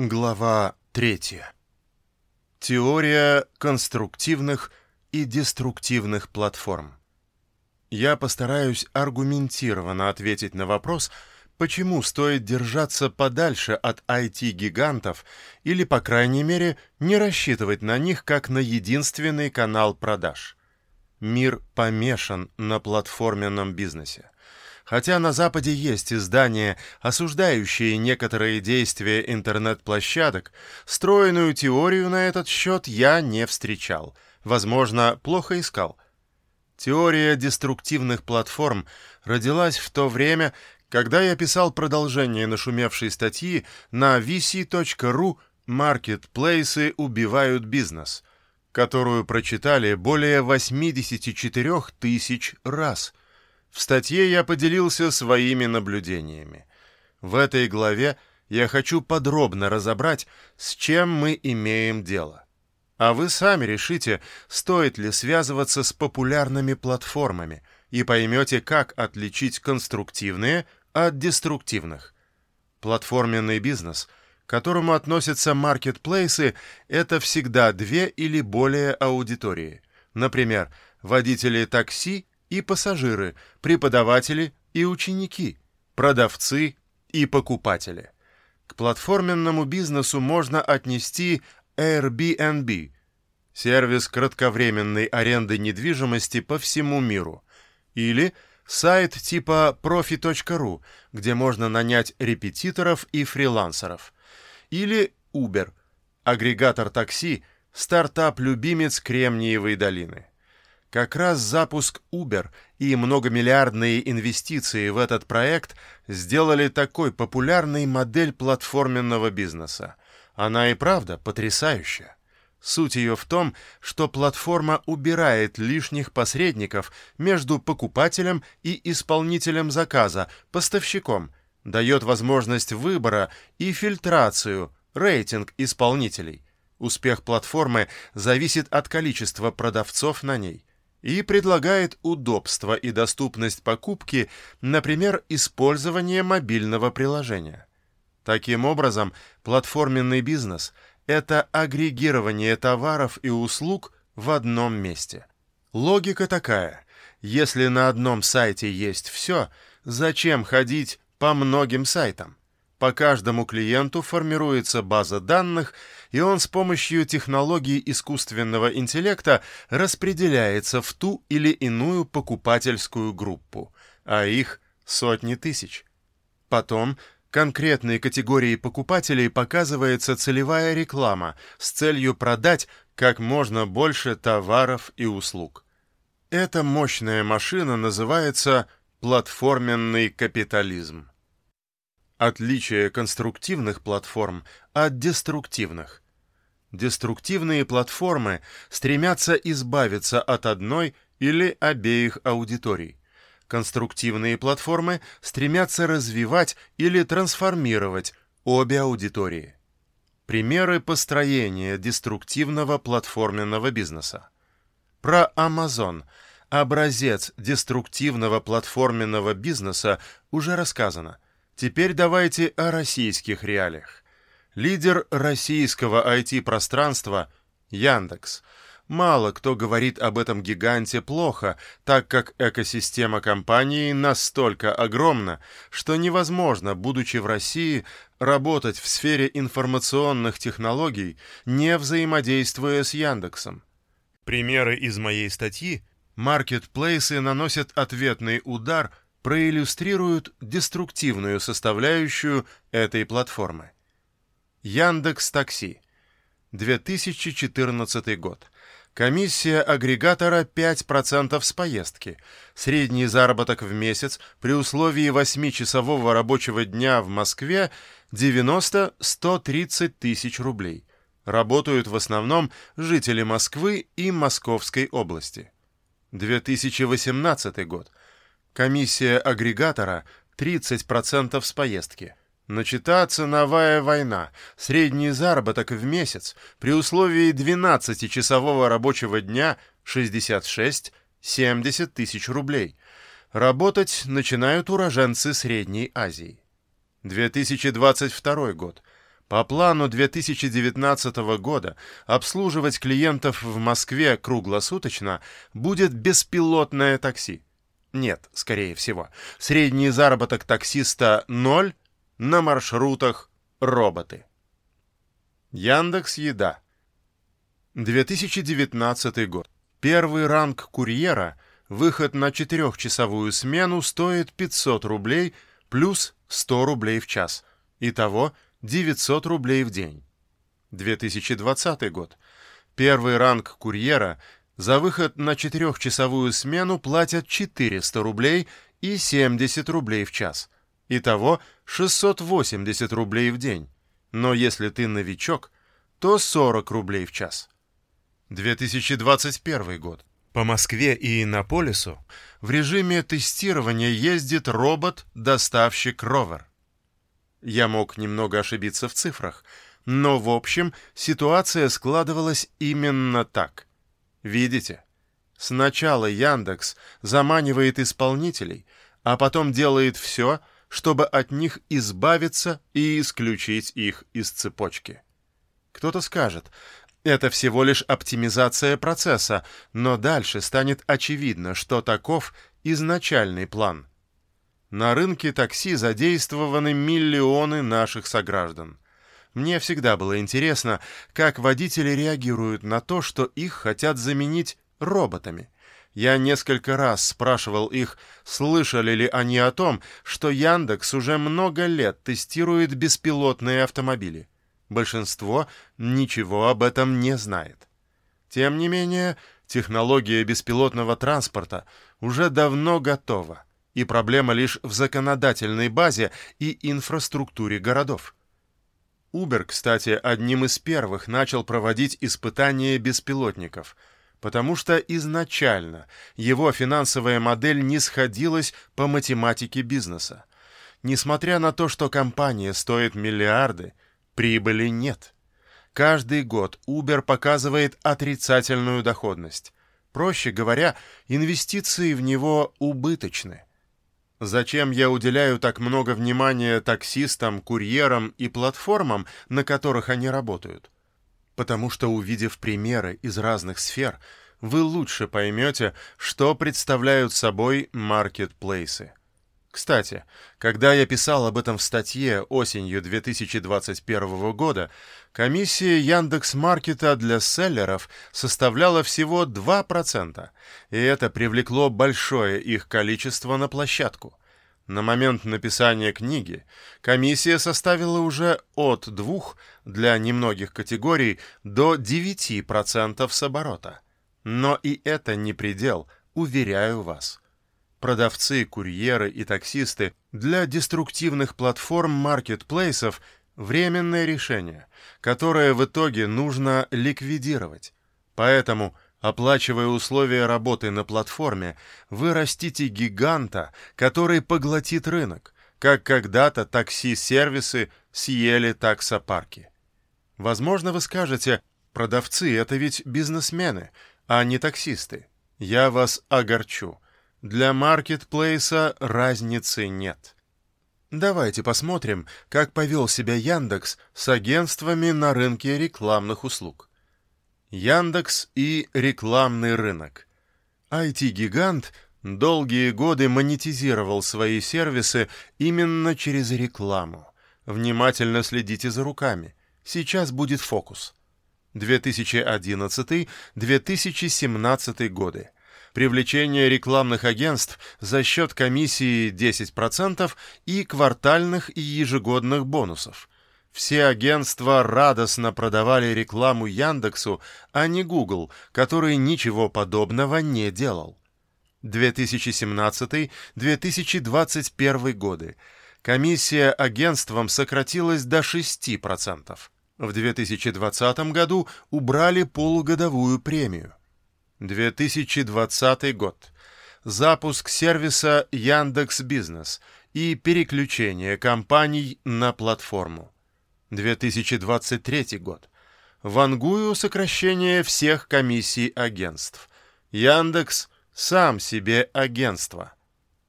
Глава 3. Теория конструктивных и деструктивных платформ. Я постараюсь аргументированно ответить на вопрос, почему стоит держаться подальше от IT-гигантов или, по крайней мере, не рассчитывать на них как на единственный канал продаж. Мир помешан на платформенном бизнесе. Хотя на Западе есть издания, осуждающие некоторые действия интернет-площадок, стройную теорию на этот счет я не встречал. Возможно, плохо искал. Теория деструктивных платформ родилась в то время, когда я писал продолжение нашумевшей статьи на vc.ru «Маркетплейсы убивают бизнес», которую прочитали более 84 тысяч раз – в статье я поделился своими наблюдениями. В этой главе я хочу подробно разобрать, с чем мы имеем дело. А вы сами решите, стоит ли связываться с популярными платформами, и поймете, как отличить конструктивные от деструктивных. Платформенный бизнес, к которому относятся маркетплейсы, это всегда две или более аудитории. Например, водители такси и пассажиры, преподаватели и ученики, продавцы и покупатели. К платформенному бизнесу можно отнести Airbnb, сервис кратковременной аренды недвижимости по всему миру, или сайт типа profi.ru, где можно нанять репетиторов и фрилансеров, или Uber, агрегатор такси, стартап-любимец Кремниевой долины. Как раз запуск Uber и многомиллиардные инвестиции в этот проект сделали такой популярной модель платформенного бизнеса. Она и правда потрясающая. Суть ее в том, что платформа убирает лишних посредников между покупателем и исполнителем заказа, поставщиком, дает возможность выбора и фильтрацию, рейтинг исполнителей. Успех платформы зависит от количества продавцов на ней и предлагает удобство и доступность покупки, например, использование мобильного приложения. Таким образом, платформенный бизнес – это агрегирование товаров и услуг в одном месте. Логика такая – если на одном сайте есть все, зачем ходить по многим сайтам? По каждому клиенту формируется база данных, и он с помощью технологии искусственного интеллекта распределяется в ту или иную покупательскую группу, а их сотни тысяч. Потом конкретной категории покупателей показывается целевая реклама с целью продать как можно больше товаров и услуг. Эта мощная машина называется платформенный капитализм. Отличие конструктивных платформ от деструктивных. Деструктивные платформы стремятся избавиться от одной или обеих аудиторий. Конструктивные платформы стремятся развивать или трансформировать обе аудитории. Примеры построения деструктивного платформенного бизнеса. Про Amazon. Образец деструктивного платформенного бизнеса уже рассказано – Теперь давайте о российских реалиях. Лидер российского IT-пространства – Яндекс. Мало кто говорит об этом гиганте плохо, так как экосистема компании настолько огромна, что невозможно, будучи в России, работать в сфере информационных технологий, не взаимодействуя с Яндексом. Примеры из моей статьи маркетплейсы наносят ответный удар – проиллюстрируют деструктивную составляющую этой платформы. Яндекс Такси. 2014 год. Комиссия агрегатора 5% с поездки. Средний заработок в месяц при условии 8-часового рабочего дня в Москве 90-130 тысяч рублей. Работают в основном жители Москвы и Московской области. 2018 год. Комиссия агрегатора 30% с поездки. Начата ценовая война, средний заработок в месяц при условии 12-часового рабочего дня 66-70 тысяч рублей. Работать начинают уроженцы Средней Азии. 2022 год. По плану 2019 года обслуживать клиентов в Москве круглосуточно будет беспилотное такси. Нет, скорее всего. Средний заработок таксиста – ноль, на маршрутах – роботы. Яндекс Еда. 2019 год. Первый ранг курьера, выход на четырехчасовую смену стоит 500 рублей плюс 100 рублей в час. Итого 900 рублей в день. 2020 год. Первый ранг курьера за выход на четырехчасовую смену платят 400 рублей и 70 рублей в час. Итого 680 рублей в день. Но если ты новичок, то 40 рублей в час. 2021 год. По Москве и Иннополису в режиме тестирования ездит робот-доставщик Ровер. Я мог немного ошибиться в цифрах, но в общем ситуация складывалась именно так. Видите? Сначала Яндекс заманивает исполнителей, а потом делает все, чтобы от них избавиться и исключить их из цепочки. Кто-то скажет, это всего лишь оптимизация процесса, но дальше станет очевидно, что таков изначальный план. На рынке такси задействованы миллионы наших сограждан. Мне всегда было интересно, как водители реагируют на то, что их хотят заменить роботами. Я несколько раз спрашивал их, слышали ли они о том, что Яндекс уже много лет тестирует беспилотные автомобили. Большинство ничего об этом не знает. Тем не менее, технология беспилотного транспорта уже давно готова, и проблема лишь в законодательной базе и инфраструктуре городов. Uber, кстати, одним из первых начал проводить испытания беспилотников, потому что изначально его финансовая модель не сходилась по математике бизнеса. Несмотря на то, что компания стоит миллиарды – Прибыли нет. Каждый год Uber показывает отрицательную доходность. Проще говоря, инвестиции в него убыточны. Зачем я уделяю так много внимания таксистам, курьерам и платформам, на которых они работают? Потому что, увидев примеры из разных сфер, вы лучше поймете, что представляют собой маркетплейсы. Кстати, когда я писал об этом в статье осенью 2021 года, комиссия Яндекс.Маркета для селлеров составляла всего 2%, и это привлекло большое их количество на площадку. На момент написания книги комиссия составила уже от 2 для немногих категорий до 9% с оборота. Но и это не предел, уверяю вас продавцы, курьеры и таксисты для деструктивных платформ маркетплейсов временное решение, которое в итоге нужно ликвидировать. Поэтому, оплачивая условия работы на платформе, вы растите гиганта, который поглотит рынок, как когда-то такси-сервисы съели таксопарки. Возможно, вы скажете, продавцы — это ведь бизнесмены, а не таксисты. Я вас огорчу. Для маркетплейса разницы нет. Давайте посмотрим, как повел себя Яндекс с агентствами на рынке рекламных услуг. Яндекс и рекламный рынок. IT-гигант долгие годы монетизировал свои сервисы именно через рекламу. Внимательно следите за руками. Сейчас будет фокус. 2011-2017 годы привлечение рекламных агентств за счет комиссии 10% и квартальных и ежегодных бонусов. Все агентства радостно продавали рекламу Яндексу, а не Google, который ничего подобного не делал. 2017-2021 годы. Комиссия агентствам сократилась до 6%. В 2020 году убрали полугодовую премию. 2020 год. Запуск сервиса Яндекс Бизнес и переключение компаний на платформу. 2023 год. Вангую сокращение всех комиссий агентств. Яндекс сам себе агентство.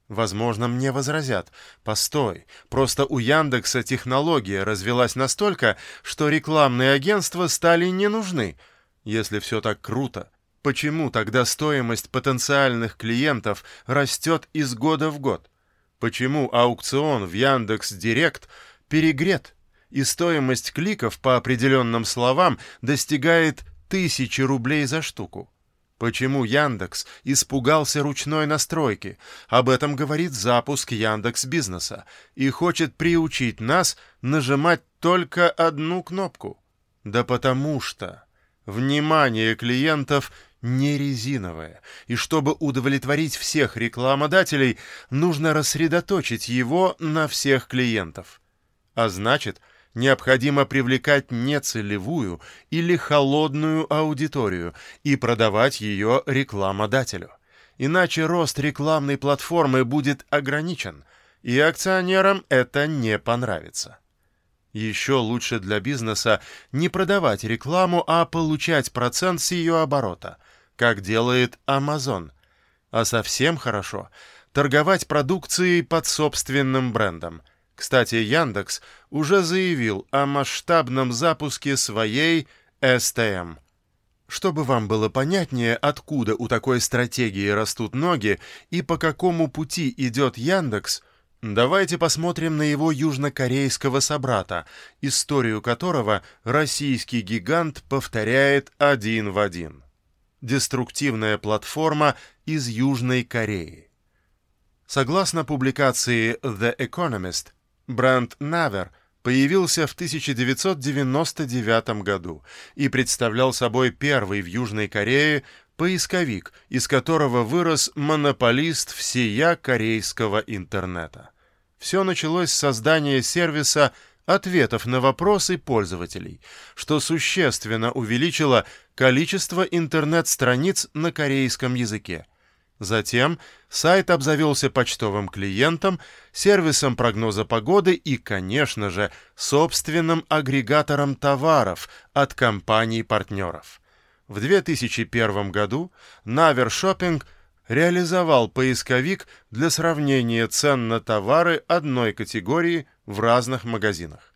Возможно, мне возразят. Постой, просто у Яндекса технология развелась настолько, что рекламные агентства стали не нужны. Если все так круто, почему тогда стоимость потенциальных клиентов растет из года в год? Почему аукцион в Яндекс Директ перегрет, и стоимость кликов по определенным словам достигает тысячи рублей за штуку? Почему Яндекс испугался ручной настройки? Об этом говорит запуск Яндекс Бизнеса и хочет приучить нас нажимать только одну кнопку. Да потому что внимание клиентов не резиновое, и чтобы удовлетворить всех рекламодателей, нужно рассредоточить его на всех клиентов. А значит, необходимо привлекать нецелевую или холодную аудиторию и продавать ее рекламодателю. Иначе рост рекламной платформы будет ограничен, и акционерам это не понравится. Еще лучше для бизнеса не продавать рекламу, а получать процент с ее оборота, как делает Amazon. А совсем хорошо торговать продукцией под собственным брендом – кстати, Яндекс уже заявил о масштабном запуске своей STM. Чтобы вам было понятнее, откуда у такой стратегии растут ноги и по какому пути идет Яндекс, давайте посмотрим на его южнокорейского собрата, историю которого российский гигант повторяет один в один. Деструктивная платформа из Южной Кореи. Согласно публикации The Economist, Бренд Навер появился в 1999 году и представлял собой первый в Южной Корее поисковик, из которого вырос монополист всея корейского интернета. Все началось с создания сервиса ответов на вопросы пользователей, что существенно увеличило количество интернет-страниц на корейском языке. Затем сайт обзавелся почтовым клиентом, сервисом прогноза погоды и, конечно же, собственным агрегатором товаров от компаний-партнеров. В 2001 году Naver Shopping реализовал поисковик для сравнения цен на товары одной категории в разных магазинах.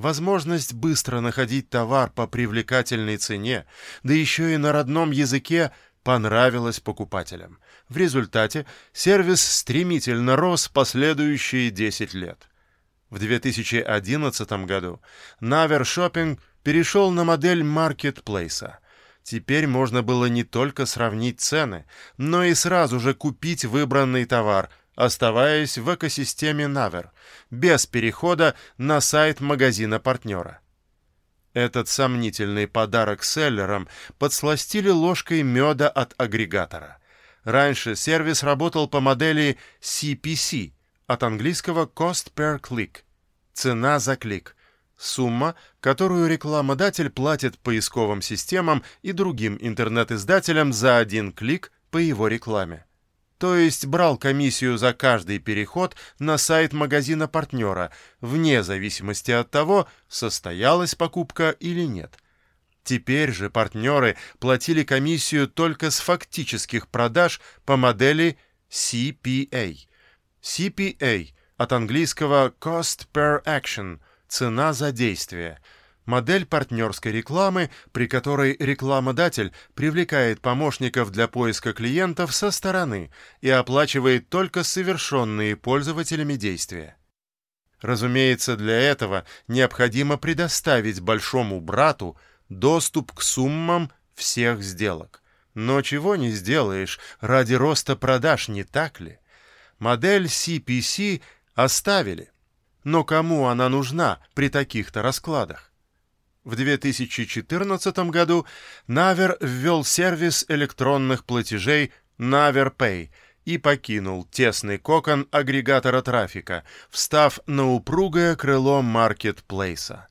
Возможность быстро находить товар по привлекательной цене, да еще и на родном языке – понравилось покупателям. В результате сервис стремительно рос последующие 10 лет. В 2011 году Naver Shopping перешел на модель маркетплейса. Теперь можно было не только сравнить цены, но и сразу же купить выбранный товар, оставаясь в экосистеме Naver, без перехода на сайт магазина-партнера. Этот сомнительный подарок селлерам подсластили ложкой меда от агрегатора. Раньше сервис работал по модели CPC, от английского Cost Per Click – цена за клик, сумма, которую рекламодатель платит поисковым системам и другим интернет-издателям за один клик по его рекламе то есть брал комиссию за каждый переход на сайт магазина-партнера, вне зависимости от того, состоялась покупка или нет. Теперь же партнеры платили комиссию только с фактических продаж по модели CPA. CPA от английского Cost Per Action – цена за действие – Модель партнерской рекламы, при которой рекламодатель привлекает помощников для поиска клиентов со стороны и оплачивает только совершенные пользователями действия. Разумеется, для этого необходимо предоставить большому брату доступ к суммам всех сделок. Но чего не сделаешь ради роста продаж, не так ли? Модель CPC оставили. Но кому она нужна при таких-то раскладах? В 2014 году Naver ввел сервис электронных платежей Naver Pay и покинул тесный кокон агрегатора трафика, встав на упругое крыло маркетплейса.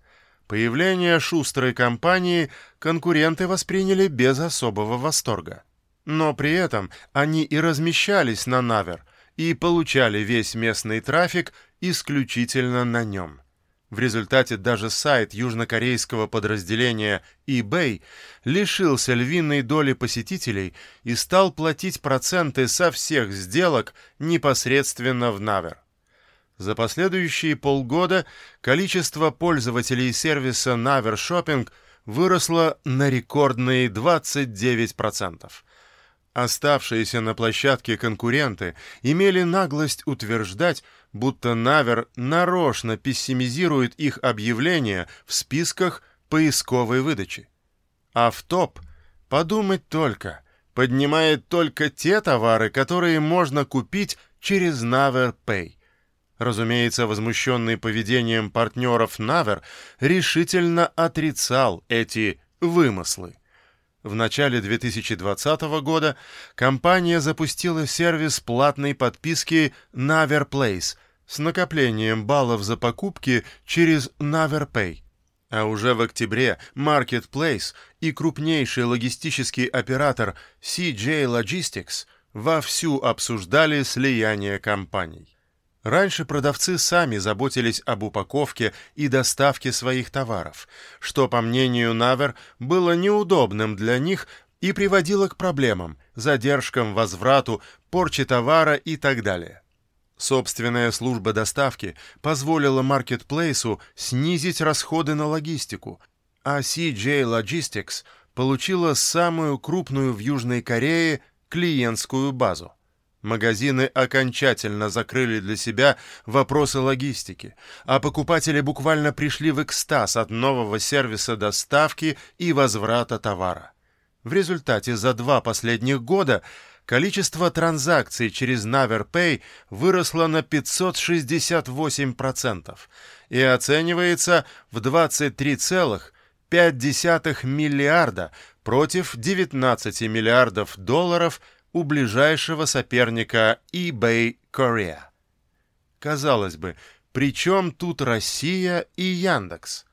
Появление шустрой компании конкуренты восприняли без особого восторга. Но при этом они и размещались на Naver и получали весь местный трафик исключительно на нем. В результате даже сайт южнокорейского подразделения eBay лишился львиной доли посетителей и стал платить проценты со всех сделок непосредственно в Навер. За последующие полгода количество пользователей сервиса Naver Shopping выросло на рекордные 29%. Оставшиеся на площадке конкуренты имели наглость утверждать, будто Навер нарочно пессимизирует их объявления в списках поисковой выдачи. А в топ, подумать только, поднимает только те товары, которые можно купить через Naver Pay. Разумеется, возмущенный поведением партнеров Навер решительно отрицал эти вымыслы. В начале 2020 года компания запустила сервис платной подписки Naver Place с накоплением баллов за покупки через Naver Pay. А уже в октябре Marketplace и крупнейший логистический оператор CJ Logistics вовсю обсуждали слияние компаний. Раньше продавцы сами заботились об упаковке и доставке своих товаров, что, по мнению Навер, было неудобным для них и приводило к проблемам, задержкам, возврату, порче товара и так далее. Собственная служба доставки позволила маркетплейсу снизить расходы на логистику, а CJ Logistics получила самую крупную в Южной Корее клиентскую базу. Магазины окончательно закрыли для себя вопросы логистики, а покупатели буквально пришли в экстаз от нового сервиса доставки и возврата товара. В результате за два последних года количество транзакций через NaverPay выросло на 568% и оценивается в 23,5 миллиарда против 19 миллиардов долларов – у ближайшего соперника eBay Korea. Казалось бы, при чем тут Россия и Яндекс?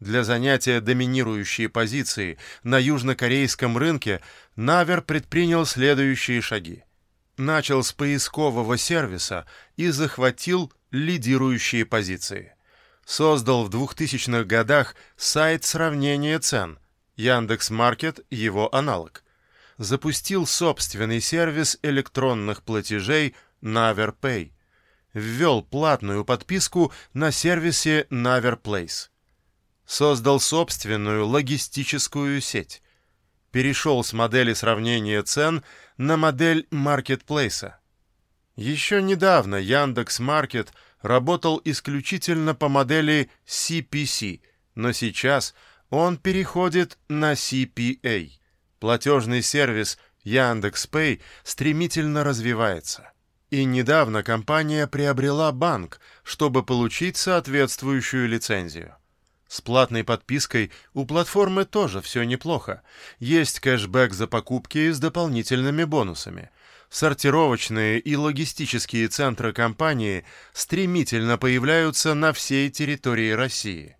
Для занятия доминирующей позиции на южнокорейском рынке Навер предпринял следующие шаги. Начал с поискового сервиса и захватил лидирующие позиции. Создал в 2000-х годах сайт сравнения цен, Яндекс.Маркет его аналог запустил собственный сервис электронных платежей NaverPay, ввел платную подписку на сервисе NaverPlace, создал собственную логистическую сеть, перешел с модели сравнения цен на модель маркетплейса. Еще недавно Яндекс.Маркет работал исключительно по модели CPC, но сейчас он переходит на CPA. Платежный сервис Яндекс.Пэй стремительно развивается. И недавно компания приобрела банк, чтобы получить соответствующую лицензию. С платной подпиской у платформы тоже все неплохо. Есть кэшбэк за покупки с дополнительными бонусами. Сортировочные и логистические центры компании стремительно появляются на всей территории России.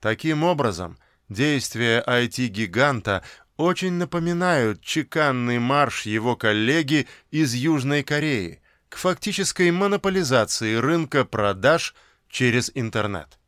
Таким образом, действия IT-гиганта очень напоминают чеканный марш его коллеги из Южной Кореи к фактической монополизации рынка продаж через интернет.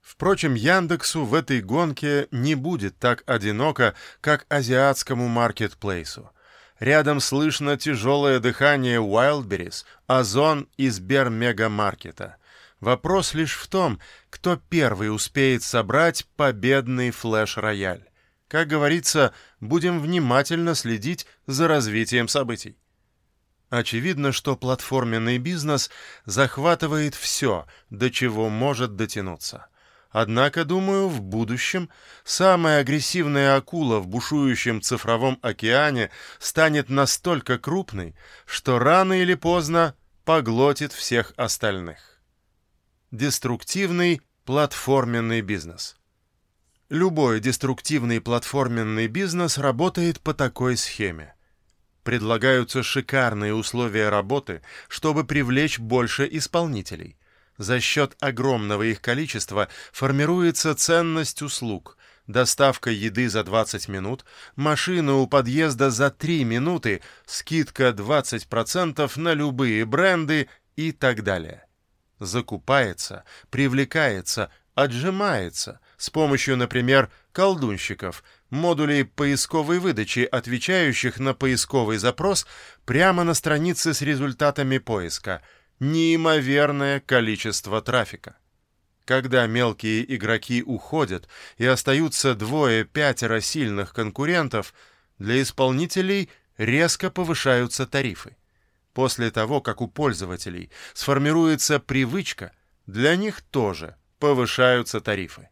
Впрочем, Яндексу в этой гонке не будет так одиноко, как азиатскому маркетплейсу. Рядом слышно тяжелое дыхание Wildberries, Озон и Сбермегамаркета. Вопрос лишь в том, кто первый успеет собрать победный флеш-рояль. Как говорится, будем внимательно следить за развитием событий. Очевидно, что платформенный бизнес захватывает все, до чего может дотянуться. Однако, думаю, в будущем самая агрессивная акула в бушующем цифровом океане станет настолько крупной, что рано или поздно поглотит всех остальных. Деструктивный платформенный бизнес – Любой деструктивный платформенный бизнес работает по такой схеме. Предлагаются шикарные условия работы, чтобы привлечь больше исполнителей. За счет огромного их количества формируется ценность услуг. Доставка еды за 20 минут, машина у подъезда за 3 минуты, скидка 20% на любые бренды и так далее. Закупается, привлекается, отжимается с помощью, например, колдунщиков, модулей поисковой выдачи, отвечающих на поисковый запрос прямо на странице с результатами поиска. Неимоверное количество трафика. Когда мелкие игроки уходят и остаются двое-пятеро сильных конкурентов, для исполнителей резко повышаются тарифы. После того, как у пользователей сформируется привычка, для них тоже повышаются тарифы.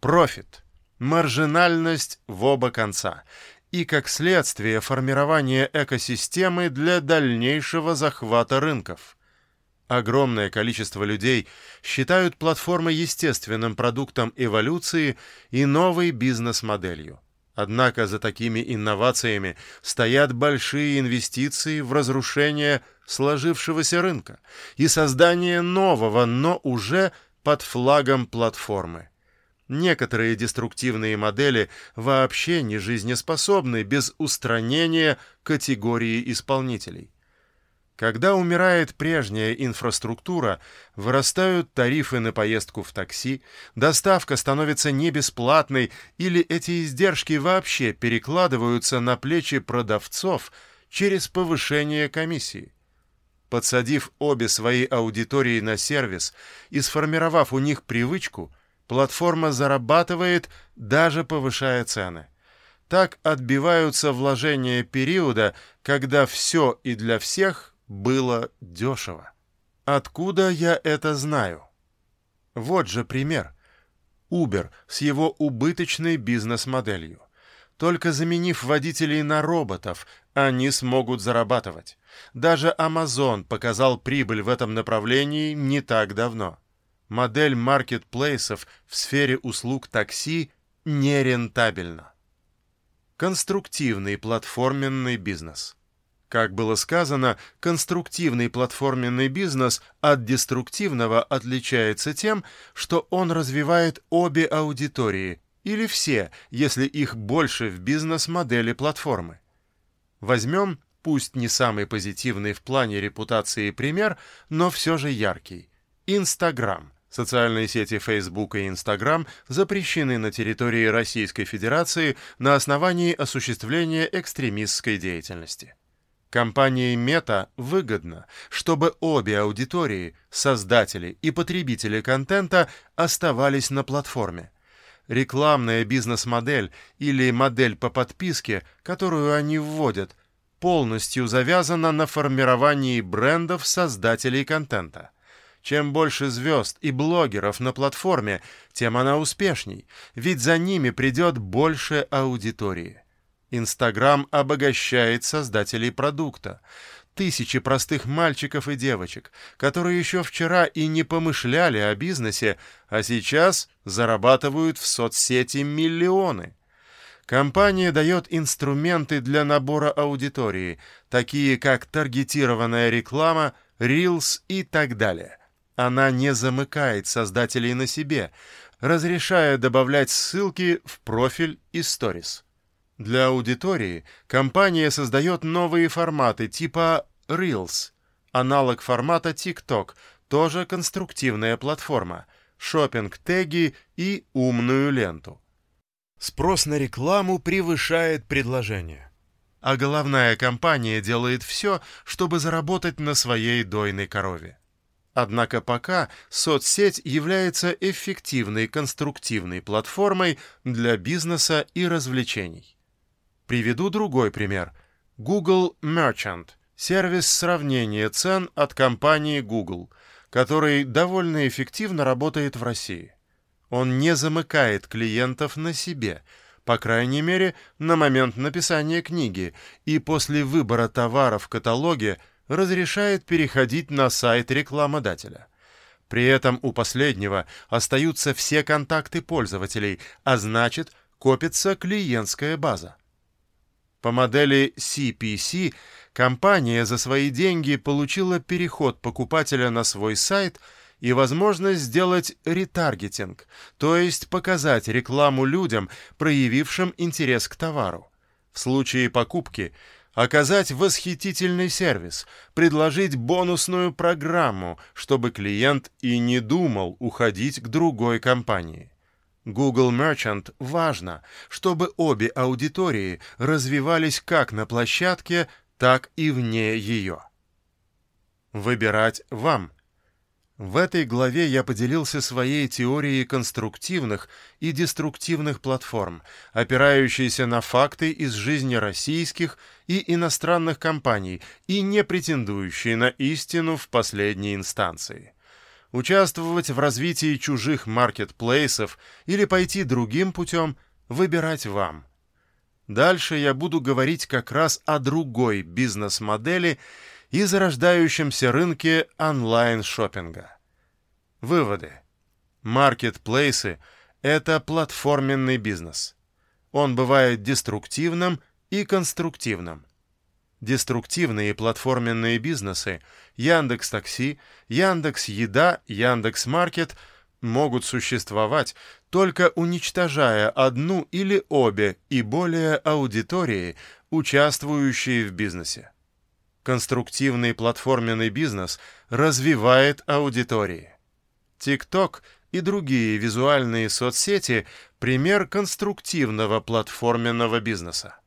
Профит, маржинальность в оба конца и, как следствие, формирование экосистемы для дальнейшего захвата рынков – Огромное количество людей считают платформы естественным продуктом эволюции и новой бизнес-моделью. Однако за такими инновациями стоят большие инвестиции в разрушение сложившегося рынка и создание нового, но уже под флагом платформы. Некоторые деструктивные модели вообще не жизнеспособны без устранения категории исполнителей. Когда умирает прежняя инфраструктура, вырастают тарифы на поездку в такси, доставка становится не бесплатной или эти издержки вообще перекладываются на плечи продавцов через повышение комиссии. Подсадив обе свои аудитории на сервис и сформировав у них привычку, платформа зарабатывает, даже повышая цены. Так отбиваются вложения периода, когда все и для всех было дешево. Откуда я это знаю? Вот же пример. Uber с его убыточной бизнес-моделью. Только заменив водителей на роботов, они смогут зарабатывать. Даже Amazon показал прибыль в этом направлении не так давно. Модель маркетплейсов в сфере услуг такси нерентабельна. Конструктивный платформенный бизнес – как было сказано, конструктивный платформенный бизнес от деструктивного отличается тем, что он развивает обе аудитории, или все, если их больше в бизнес-модели платформы. Возьмем, пусть не самый позитивный в плане репутации пример, но все же яркий. Инстаграм. Социальные сети Facebook и Instagram запрещены на территории Российской Федерации на основании осуществления экстремистской деятельности. Компании Meta выгодно, чтобы обе аудитории, создатели и потребители контента, оставались на платформе. Рекламная бизнес-модель или модель по подписке, которую они вводят, полностью завязана на формировании брендов создателей контента. Чем больше звезд и блогеров на платформе, тем она успешней, ведь за ними придет больше аудитории. Инстаграм обогащает создателей продукта. Тысячи простых мальчиков и девочек, которые еще вчера и не помышляли о бизнесе, а сейчас зарабатывают в соцсети миллионы. Компания дает инструменты для набора аудитории, такие как таргетированная реклама, Reels и так далее. Она не замыкает создателей на себе, разрешая добавлять ссылки в профиль и сторис. Для аудитории компания создает новые форматы типа Reels, аналог формата TikTok, тоже конструктивная платформа, шопинг-теги и умную ленту. Спрос на рекламу превышает предложение. А головная компания делает все, чтобы заработать на своей дойной корове. Однако пока соцсеть является эффективной конструктивной платформой для бизнеса и развлечений. Приведу другой пример. Google Merchant – сервис сравнения цен от компании Google, который довольно эффективно работает в России. Он не замыкает клиентов на себе, по крайней мере, на момент написания книги, и после выбора товара в каталоге разрешает переходить на сайт рекламодателя. При этом у последнего остаются все контакты пользователей, а значит, копится клиентская база. По модели CPC компания за свои деньги получила переход покупателя на свой сайт и возможность сделать ретаргетинг, то есть показать рекламу людям, проявившим интерес к товару. В случае покупки оказать восхитительный сервис, предложить бонусную программу, чтобы клиент и не думал уходить к другой компании. Google Merchant важно, чтобы обе аудитории развивались как на площадке, так и вне ее. Выбирать вам – в этой главе я поделился своей теорией конструктивных и деструктивных платформ, опирающейся на факты из жизни российских и иностранных компаний и не претендующей на истину в последней инстанции. Участвовать в развитии чужих маркетплейсов или пойти другим путем – выбирать вам. Дальше я буду говорить как раз о другой бизнес-модели – и зарождающемся рынке онлайн-шоппинга. Выводы. Маркетплейсы – это платформенный бизнес. Он бывает деструктивным и конструктивным. Деструктивные платформенные бизнесы Яндекс Такси, Яндекс Еда, Яндекс Маркет могут существовать, только уничтожая одну или обе и более аудитории, участвующие в бизнесе. Конструктивный платформенный бизнес развивает аудитории. TikTok и другие визуальные соцсети – пример конструктивного платформенного бизнеса.